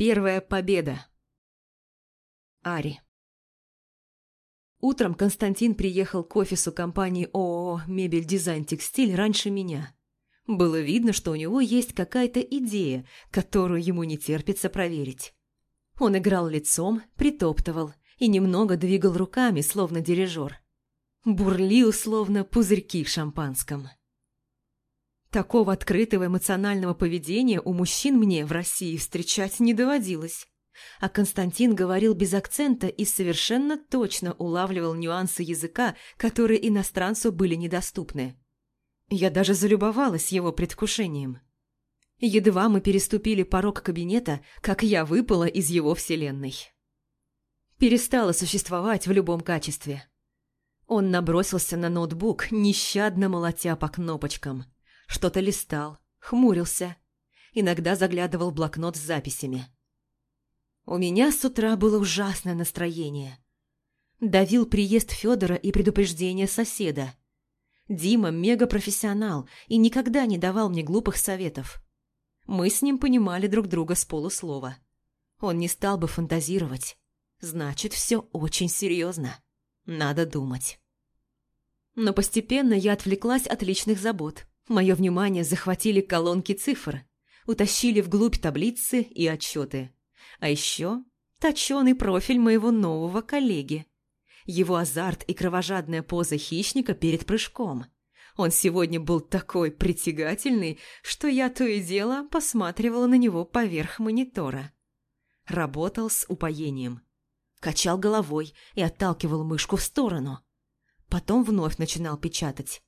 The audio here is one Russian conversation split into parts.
Первая победа. Ари. Утром Константин приехал к офису компании ООО «Мебель Дизайн Текстиль» раньше меня. Было видно, что у него есть какая-то идея, которую ему не терпится проверить. Он играл лицом, притоптывал и немного двигал руками, словно дирижер. Бурлил, словно пузырьки в шампанском. Такого открытого эмоционального поведения у мужчин мне в России встречать не доводилось. А Константин говорил без акцента и совершенно точно улавливал нюансы языка, которые иностранцу были недоступны. Я даже залюбовалась его предвкушением. Едва мы переступили порог кабинета, как я выпала из его вселенной. Перестала существовать в любом качестве. Он набросился на ноутбук, нещадно молотя по кнопочкам – что-то листал, хмурился. Иногда заглядывал в блокнот с записями. У меня с утра было ужасное настроение. Давил приезд Федора и предупреждение соседа. Дима мегапрофессионал и никогда не давал мне глупых советов. Мы с ним понимали друг друга с полуслова. Он не стал бы фантазировать. Значит, все очень серьезно. Надо думать. Но постепенно я отвлеклась от личных забот. Мое внимание захватили колонки цифр, утащили вглубь таблицы и отчеты. А еще точеный профиль моего нового коллеги. Его азарт и кровожадная поза хищника перед прыжком. Он сегодня был такой притягательный, что я то и дело посматривала на него поверх монитора. Работал с упоением. Качал головой и отталкивал мышку в сторону. Потом вновь начинал печатать.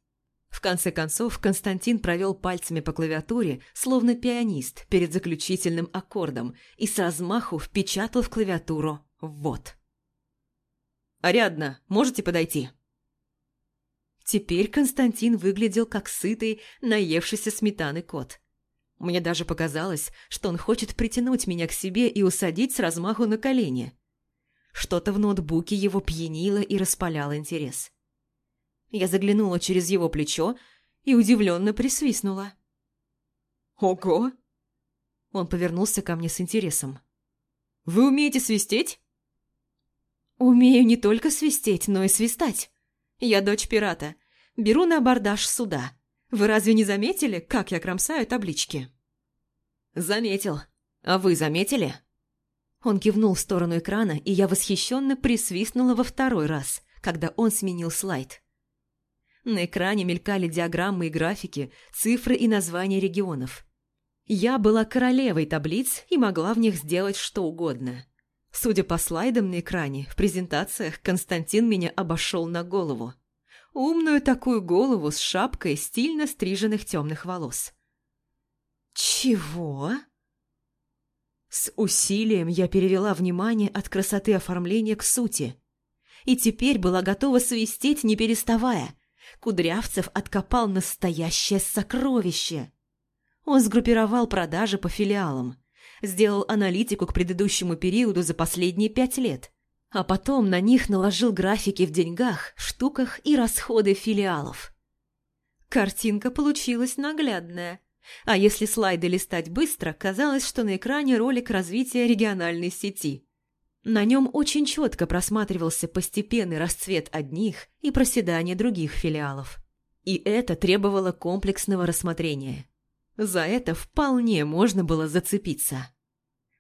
В конце концов, Константин провел пальцами по клавиатуре, словно пианист перед заключительным аккордом, и с размаху впечатал в клавиатуру «Вот». «Ариадна, можете подойти?» Теперь Константин выглядел как сытый, наевшийся сметаны кот. Мне даже показалось, что он хочет притянуть меня к себе и усадить с размаху на колени. Что-то в ноутбуке его пьянило и распаляло интерес. Я заглянула через его плечо и удивленно присвистнула. «Ого!» Он повернулся ко мне с интересом. «Вы умеете свистеть?» «Умею не только свистеть, но и свистать. Я дочь пирата. Беру на абордаж суда. Вы разве не заметили, как я кромсаю таблички?» «Заметил. А вы заметили?» Он кивнул в сторону экрана, и я восхищенно присвистнула во второй раз, когда он сменил слайд. На экране мелькали диаграммы и графики, цифры и названия регионов. Я была королевой таблиц и могла в них сделать что угодно. Судя по слайдам на экране, в презентациях Константин меня обошел на голову. Умную такую голову с шапкой стильно стриженных темных волос. «Чего?» С усилием я перевела внимание от красоты оформления к сути. И теперь была готова свистеть, не переставая – Кудрявцев откопал настоящее сокровище. Он сгруппировал продажи по филиалам, сделал аналитику к предыдущему периоду за последние пять лет, а потом на них наложил графики в деньгах, штуках и расходы филиалов. Картинка получилась наглядная. А если слайды листать быстро, казалось, что на экране ролик развития региональной сети – на нем очень четко просматривался постепенный расцвет одних и проседание других филиалов. И это требовало комплексного рассмотрения. За это вполне можно было зацепиться.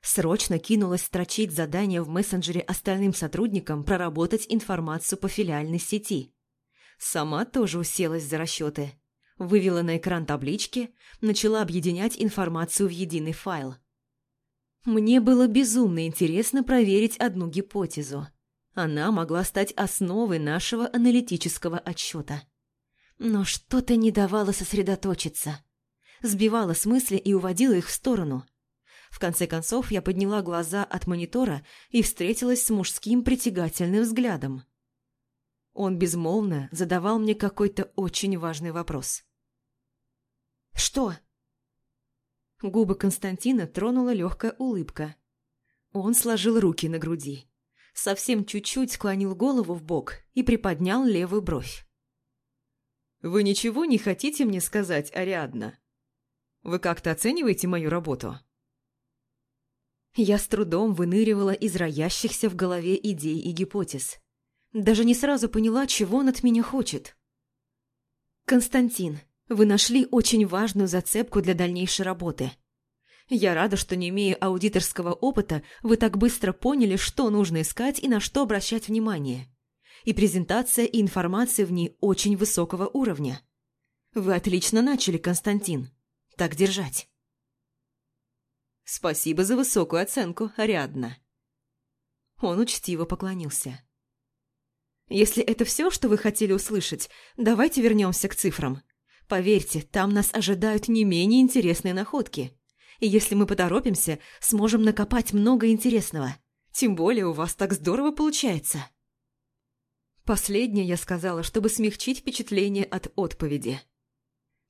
Срочно кинулась строчить задание в мессенджере остальным сотрудникам проработать информацию по филиальной сети. Сама тоже уселась за расчеты. Вывела на экран таблички, начала объединять информацию в единый файл. Мне было безумно интересно проверить одну гипотезу. Она могла стать основой нашего аналитического отчета. Но что-то не давало сосредоточиться. Сбивало с мысли и уводило их в сторону. В конце концов, я подняла глаза от монитора и встретилась с мужским притягательным взглядом. Он безмолвно задавал мне какой-то очень важный вопрос. «Что?» Губы Константина тронула легкая улыбка. Он сложил руки на груди. Совсем чуть-чуть склонил голову в бок и приподнял левую бровь. «Вы ничего не хотите мне сказать, Ариадна? Вы как-то оцениваете мою работу?» Я с трудом выныривала из роящихся в голове идей и гипотез. Даже не сразу поняла, чего он от меня хочет. «Константин, вы нашли очень важную зацепку для дальнейшей работы. Я рада, что, не имея аудиторского опыта, вы так быстро поняли, что нужно искать и на что обращать внимание. И презентация и информация в ней очень высокого уровня. Вы отлично начали, Константин. Так держать». «Спасибо за высокую оценку, Ариадна». Он учтиво поклонился. «Если это все, что вы хотели услышать, давайте вернемся к цифрам. Поверьте, там нас ожидают не менее интересные находки. И если мы поторопимся, сможем накопать много интересного. Тем более у вас так здорово получается». Последнее я сказала, чтобы смягчить впечатление от отповеди.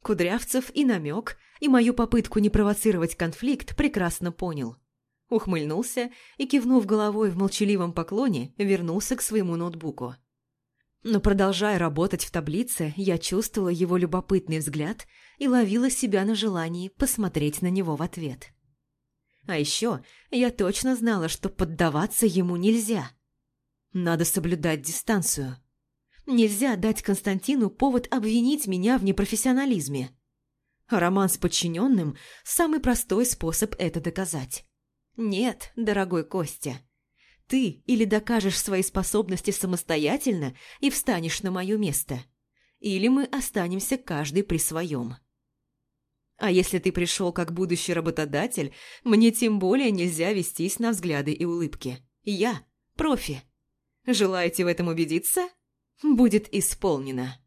Кудрявцев и намек, и мою попытку не провоцировать конфликт прекрасно понял. Ухмыльнулся и, кивнув головой в молчаливом поклоне, вернулся к своему ноутбуку. Но продолжая работать в таблице, я чувствовала его любопытный взгляд и ловила себя на желании посмотреть на него в ответ. А еще я точно знала, что поддаваться ему нельзя. Надо соблюдать дистанцию. Нельзя дать Константину повод обвинить меня в непрофессионализме. роман с подчиненным – самый простой способ это доказать. Нет, дорогой Костя, ты или докажешь свои способности самостоятельно и встанешь на мое место, или мы останемся каждый при своем. А если ты пришел как будущий работодатель, мне тем более нельзя вестись на взгляды и улыбки. Я – профи. Желаете в этом убедиться? будет исполнено.